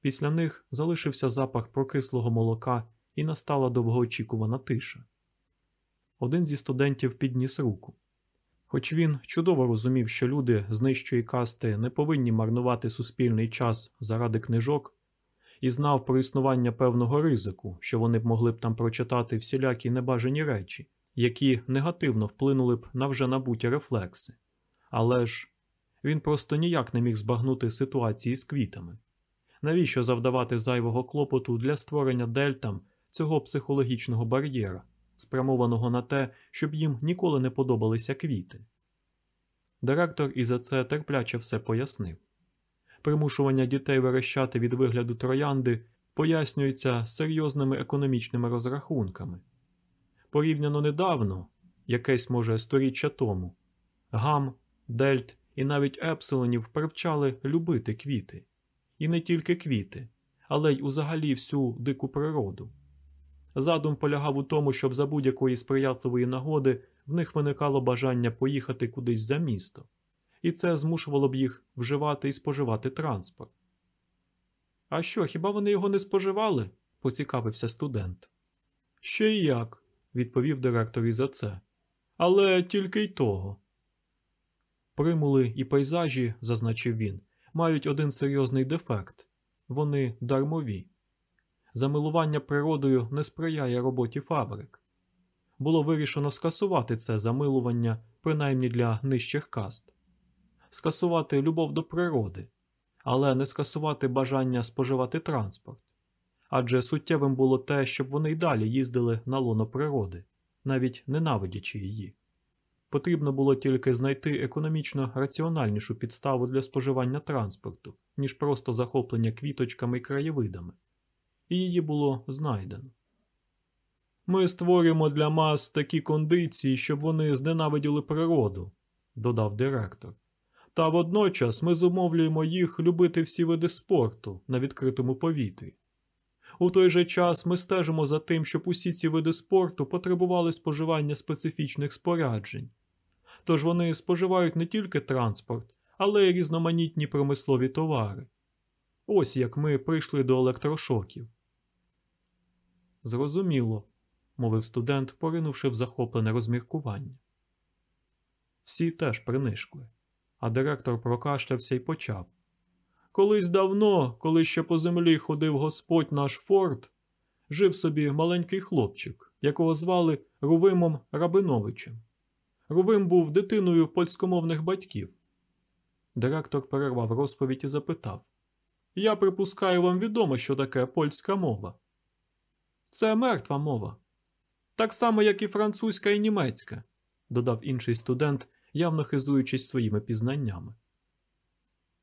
Після них залишився запах прокислого молока і настала довгоочікувана тиша. Один зі студентів підніс руку. Хоч він чудово розумів, що люди з нижчої касти не повинні марнувати суспільний час заради книжок, і знав про існування певного ризику, що вони б могли б там прочитати всілякі небажані речі, які негативно вплинули б на вже набуті рефлекси. Але ж він просто ніяк не міг збагнути ситуації з квітами. Навіщо завдавати зайвого клопоту для створення дельтам цього психологічного бар'єра, спрямованого на те, щоб їм ніколи не подобалися квіти? Директор і за це терпляче все пояснив. Примушування дітей верещати від вигляду троянди пояснюється серйозними економічними розрахунками. Порівняно недавно, якесь може сторіччя тому, гам, дельт і навіть епсилонів привчали любити квіти, і не тільки квіти, але й узагалі всю дику природу. Задум полягав у тому, щоб за будь-якої сприятливої нагоди в них виникало бажання поїхати кудись за місто, і це змушувало б їх вживати і споживати транспорт. А що, хіба вони його не споживали? поцікавився студент. Ще й як, відповів директор і за це. Але тільки й того. Примули і пейзажі, зазначив він, мають один серйозний дефект вони дармові. Замилування природою не сприяє роботі фабрик. Було вирішено скасувати це замилування, принаймні для нижчих каст, скасувати любов до природи, але не скасувати бажання споживати транспорт. Адже суттєвим було те, щоб вони й далі їздили на лоно природи, навіть ненавидячи її. Потрібно було тільки знайти економічно раціональнішу підставу для споживання транспорту, ніж просто захоплення квіточками і краєвидами, і її було знайдено. Ми створюємо для мас такі кондиції, щоб вони зненавиділи природу, додав директор. Та водночас ми зумовлюємо їх любити всі види спорту на відкритому повітрі. У той же час ми стежимо за тим, щоб усі ці види спорту потребували споживання специфічних споряджень. Тож вони споживають не тільки транспорт, але й різноманітні промислові товари. Ось як ми прийшли до електрошоків. Зрозуміло, мовив студент, поринувши в захоплене розміркування. Всі теж принишкли, а директор прокашлявся і почав. Колись давно, коли ще по землі ходив господь наш Форд, жив собі маленький хлопчик, якого звали Рувимом Рабиновичем. Рувим був дитиною польськомовних батьків. Директор перервав розповідь і запитав: Я припускаю, вам відомо, що таке польська мова. Це мертва мова. Так само, як і французька і німецька, додав інший студент, явно хизуючись своїми пізнаннями.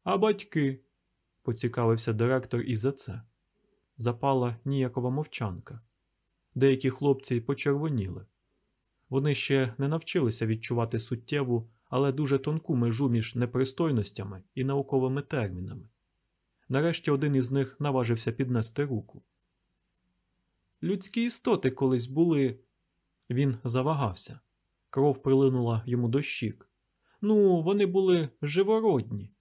А батьки, поцікавився директор і за це. Запала ніякова мовчанка. Деякі хлопці почервоніли. Вони ще не навчилися відчувати суттєву, але дуже тонку межу між непристойностями і науковими термінами. Нарешті один із них наважився піднести руку. Людські істоти колись були. Він завагався. Кров прилинула йому до щік. Ну, вони були живородні.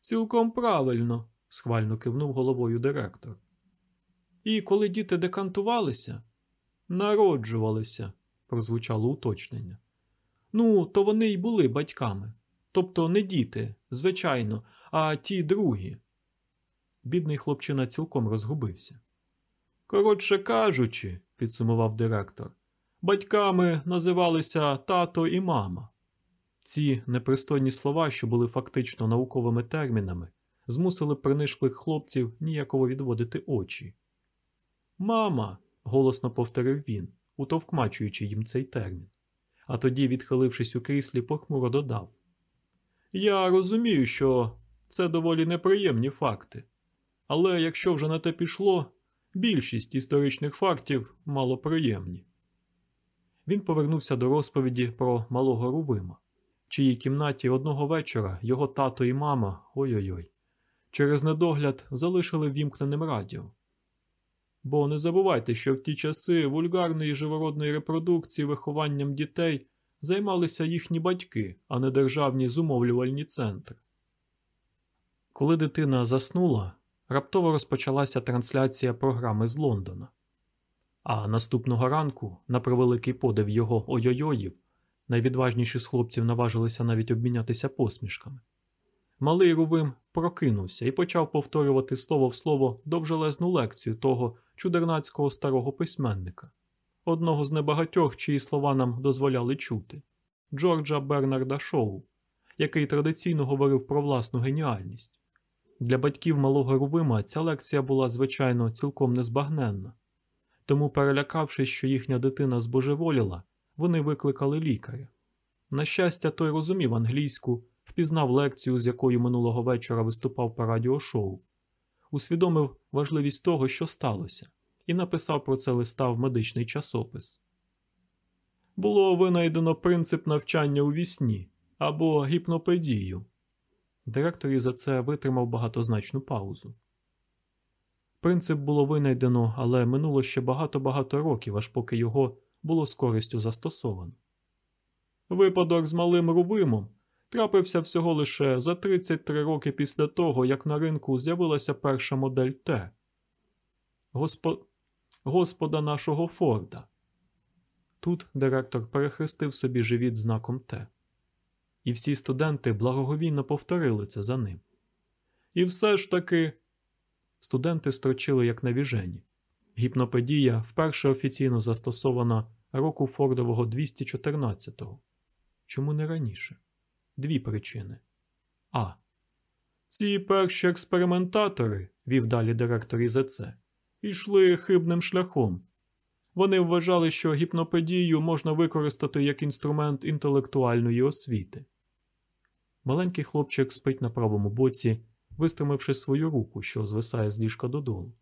Цілком правильно, схвально кивнув головою директор. І коли діти декантувалися, народжувалися, прозвучало уточнення. Ну, то вони й були батьками. Тобто не діти, звичайно, а ті другі. Бідний хлопчина цілком розгубився. Коротше кажучи, підсумував директор, батьками називалися тато і мама. Ці непристойні слова, що були фактично науковими термінами, змусили принишклих хлопців ніяково відводити очі. Мама, голосно повторив він, утовкмачуючи їм цей термін, а тоді, відхилившись у кріслі, похмуро додав: Я розумію, що це доволі неприємні факти, але якщо вже на те пішло, більшість історичних фактів малоприємні. Він повернувся до розповіді про малого Рувима, в чиїй кімнаті одного вечора його тато і мама ой-ой-ой, через недогляд залишили вімкненим радіо. Бо не забувайте, що в ті часи вульгарної живородної репродукції вихованням дітей займалися їхні батьки, а не державні зумовлювальні центри. Коли дитина заснула, раптово розпочалася трансляція програми з Лондона. А наступного ранку, на превеликий подив його ой-ой-оїв, найвідважніші з хлопців наважилися навіть обмінятися посмішками. Малий Рувим прокинувся і почав повторювати слово в слово довжелезну лекцію того чудернацького старого письменника, одного з небагатьох, чиї слова нам дозволяли чути Джорджа Бернарда Шоу, який традиційно говорив про власну геніальність. Для батьків малого Рувима ця лекція була, звичайно, цілком незбагненна. Тому, перелякавшись, що їхня дитина збожеволіла, вони викликали лікаря. На щастя, той розумів англійську, впізнав лекцію, з якою минулого вечора виступав по радіошоу, усвідомив важливість того, що сталося, і написав про це листа в медичний часопис. Було винайдено принцип навчання у вісні або гіпнопедію. Директор і за це витримав багатозначну паузу. Принцип було винайдено, але минуло ще багато-багато років, аж поки його було з користю застосовано. Випадок з малим Рувимом трапився всього лише за 33 роки після того, як на ринку з'явилася перша модель Т. Госпо... Господа нашого Форда. Тут директор перехрестив собі живіт знаком Т. І всі студенти благоговійно повторили це за ним. І все ж таки. Студенти строчили як навіжені. Гіпнопедія вперше офіційно застосована року Фордового 214-го. Чому не раніше? Дві причини. А. Ці перші експериментатори, вів далі директор ІЗЦ, йшли хибним шляхом. Вони вважали, що гіпнопедію можна використати як інструмент інтелектуальної освіти. Маленький хлопчик спить на правому боці, вистромивши свою руку, що звисає з ліжка додолу.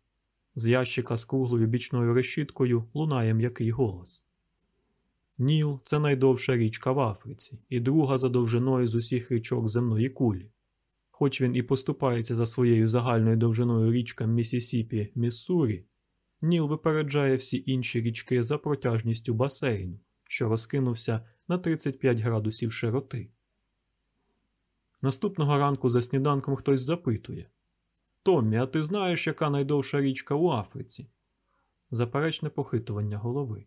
З ящика з круглою бічною решіткою лунає м'який голос. Ніл це найдовша річка в Африці і друга за довжиною з усіх річок земної кулі. Хоч він і поступається за своєю загальною довжиною річкам Місісіпі Міссурі, Ніл випереджає всі інші річки за протяжністю басейну, що розкинувся на 35 градусів широти. Наступного ранку за сніданком хтось запитує Томмі, а ти знаєш, яка найдовша річка у Африці? Заперечне похитування голови.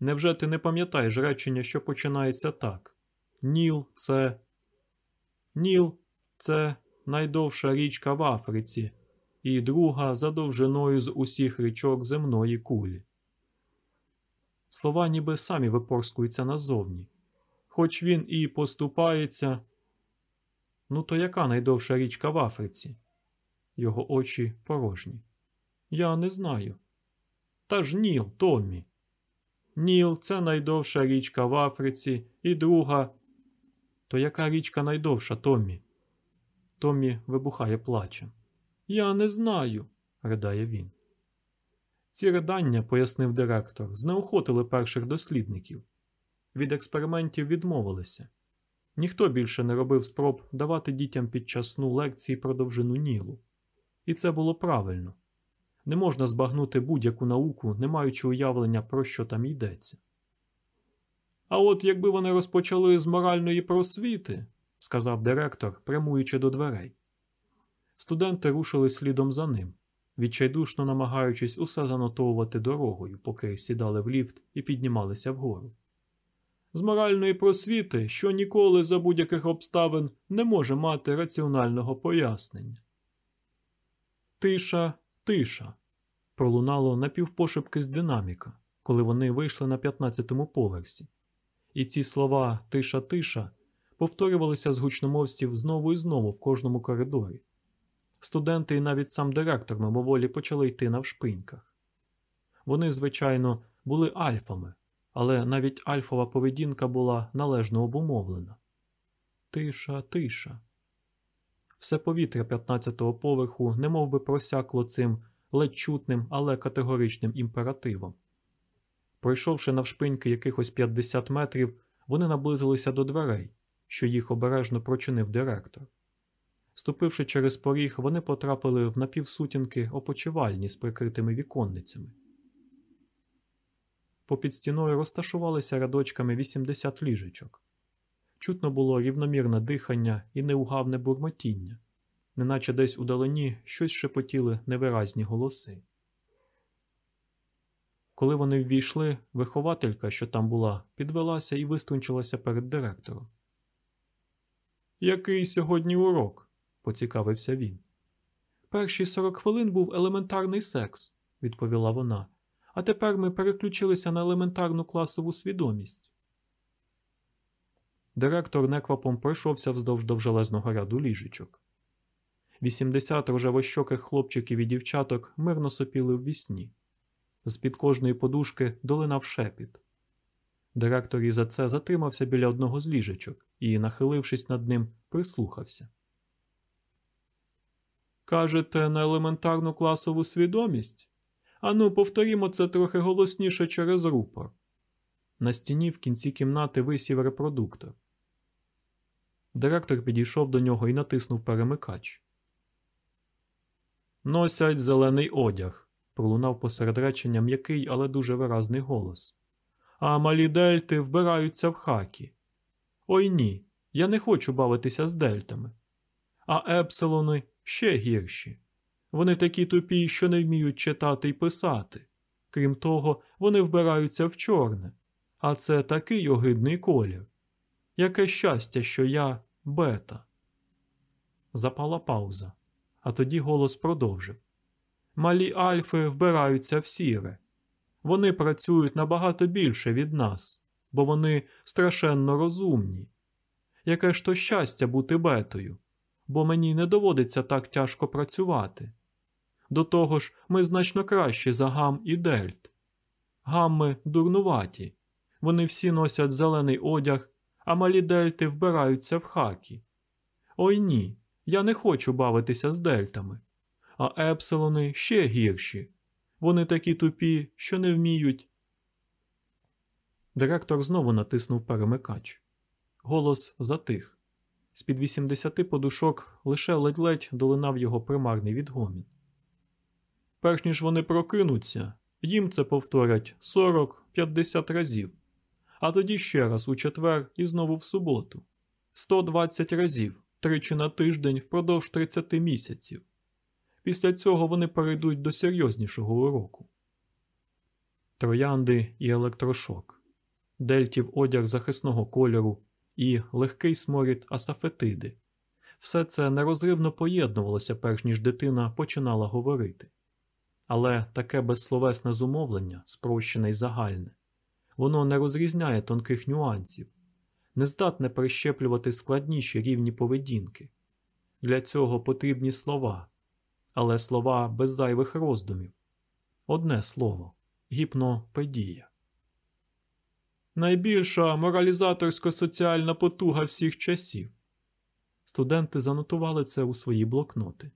Невже ти не пам'ятаєш речення, що починається так? Ніл це. Ніл це найдовша річка в Африці і друга за довжиною з усіх річок земної кулі. Слова ніби самі випорскуються назовні. Хоч він і поступається. Ну, то яка найдовша річка в Африці? Його очі порожні. Я не знаю. Та ж Ніл, Томмі. Ніл це найдовша річка в Африці, і друга. То яка річка найдовша, Томмі? Томмі вибухає плачем. Я не знаю, ридає він. Ці ридання, пояснив директор, знеохотили перших дослідників. Від експериментів відмовилися. Ніхто більше не робив спроб давати дітям під час сну лекції про довжину Нілу. І це було правильно. Не можна збагнути будь-яку науку, не маючи уявлення, про що там йдеться. А от якби вони розпочали з моральної просвіти, сказав директор, прямуючи до дверей. Студенти рушили слідом за ним, відчайдушно намагаючись усе занотовувати дорогою, поки сідали в ліфт і піднімалися вгору. З моральної просвіти, що ніколи за будь-яких обставин не може мати раціонального пояснення. Тиша, тиша. пролунало напівпошепки з динаміка, коли вони вийшли на 15-му поверсі. І ці слова тиша, тиша повторювалися з гучномовців знову і знову в кожному коридорі. Студенти і навіть сам директор мимоволі почали йти навшпиньках. Вони, звичайно, були альфами, але навіть альфова поведінка була належно обумовлена. Тиша, тиша. Все повітря 15-го поверху немов би просякло цим ледь чутним, але категоричним імперативом. Пройшовши навшпиньки якихось 50 метрів, вони наблизилися до дверей, що їх обережно прочинив директор. Ступивши через поріг, вони потрапили в напівсутінки опочивальні з прикритими віконницями. Попід стіною розташувалися рядочками 80 ліжечок. Чутно було рівномірне дихання і неугавне бурмотіння, неначе десь удалині щось шепотіли невиразні голоси. Коли вони ввійшли, вихователька, що там була, підвелася і виструнчилася перед директором. Який сьогодні урок? поцікавився він. Перші 40 хвилин був елементарний секс, відповіла вона, а тепер ми переключилися на елементарну класову свідомість. Директор неквапом пройшовся вздовж довжелезного ряду ліжечок. 80 рожевощоких хлопчиків і дівчаток мирно сопіли в вісні. З під кожної подушки долинав шепіт. Директор і за це затримався біля одного з ліжечок і, нахилившись над ним, прислухався. Кажете, на елементарну класову свідомість? Ану, повторімо це трохи голосніше через рупор. На стіні в кінці кімнати висів репродуктор. Директор підійшов до нього і натиснув перемикач. Носять зелений одяг, пролунав посеред речення м'який, але дуже виразний голос. А малі дельти вбираються в хакі. Ой ні, я не хочу бавитися з дельтами. А епсилони ще гірші. Вони такі тупі, що не вміють читати й писати. Крім того, вони вбираються в чорне, а це такий огидний колір. Яке щастя, що я бета. Запала пауза, а тоді голос продовжив. Малі альфи вбираються в сіре. Вони працюють набагато більше від нас, бо вони страшенно розумні. Яке ж то щастя бути бетою, бо мені не доводиться так тяжко працювати. До того ж, ми значно кращі за гам і дельт. Гамми дурнуваті, вони всі носять зелений одяг, а малі дельти вбираються в хакі. Ой ні, я не хочу бавитися з дельтами. А епсилони ще гірші. Вони такі тупі, що не вміють. Директор знову натиснув перемикач. Голос затих. З під 80 подушок лише ледь-ледь долинав його примарний відгомін. Перш ніж вони прокинуться, їм це повторять 40-50 разів, а тоді ще раз у четвер і знову в суботу 120 разів, тричі на тиждень впродовж 30 місяців. Після цього вони перейдуть до серйознішого уроку. Троянди і електрошок, дельтів одяг захисного кольору і легкий сморід асафетиди. Все це нерозривно поєднувалося, перш ніж дитина починала говорити. Але таке безсловесне зумовлення, спрощене й загальне, воно не розрізняє тонких нюансів, не здатне прищеплювати складніші рівні поведінки. Для цього потрібні слова, але слова без зайвих роздумів. Одне слово гіпнопедія. Найбільша моралізаторсько-соціальна потуга всіх часів. Студенти занотували це у свої блокноти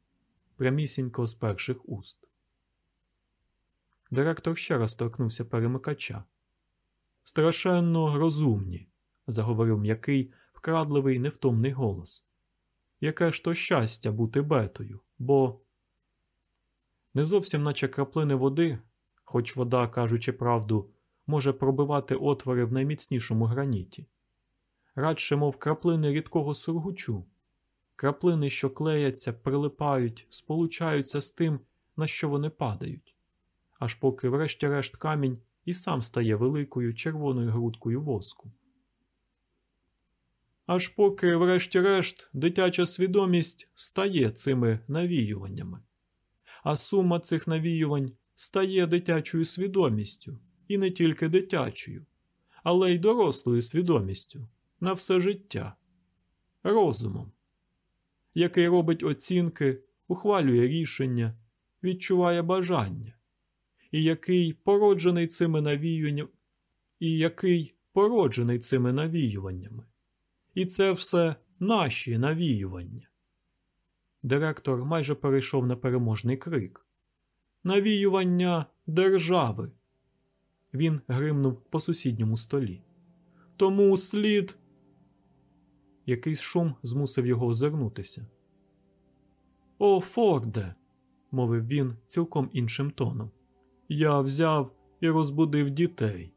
прямісінько з перших уст. Директор ще раз торкнувся перемикача. Страшенно розумні, заговорив м'який, вкрадливий, невтомний голос. Яке ж то щастя бути бетою, бо не зовсім наче краплини води, хоч вода, кажучи правду, може пробивати отвори в найміцнішому граніті, радше, мов краплини рідкого сургучу, краплини, що клеяться, прилипають, сполучаються з тим, на що вони падають, аж поки, врешті-решт, камінь і сам стає великою червоною грудкою воску. Аж поки, врешті-решт, дитяча свідомість стає цими навіюваннями, а сума цих навіювань стає дитячою свідомістю, і не тільки дитячою, але й дорослою свідомістю на все життя, розумом, який робить оцінки, ухвалює рішення, відчуває бажання, і який породжений цими навіюваннями, і який породжений цими навіюваннями. І це все наші навіювання. Директор майже перейшов на переможний крик. Навіювання держави. Він гримнув по сусідньому столі. Тому слід. Якийсь шум змусив його озирнутися. О, Форде, мовив він цілком іншим тоном. Я взяв і розбудив дітей.